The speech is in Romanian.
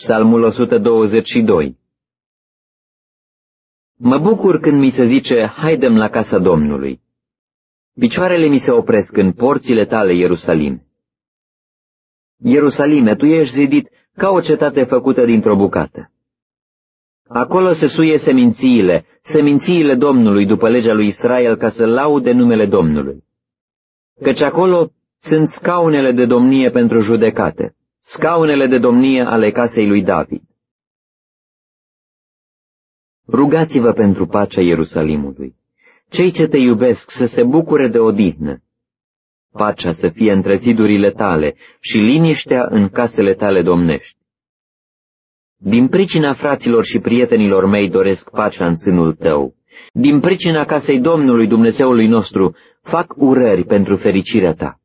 Psalmul 122 Mă bucur când mi se zice, haidem la casa Domnului. Picioarele mi se opresc în porțile tale, Ierusalim. Ierusalime, tu ești zidit ca o cetate făcută dintr-o bucată. Acolo se suie semințiile, semințiile Domnului după legea lui Israel ca să laude numele Domnului. Căci acolo sunt scaunele de domnie pentru judecate, scaunele de domnie ale casei lui David. Rugați-vă pentru pacea Ierusalimului. Cei ce te iubesc să se bucure de odihnă. Pacea să fie între zidurile tale și liniștea în casele tale domnești. Din pricina fraților și prietenilor mei doresc pacea în sânul tău. Din pricina casei Domnului Dumnezeului nostru fac urări pentru fericirea ta.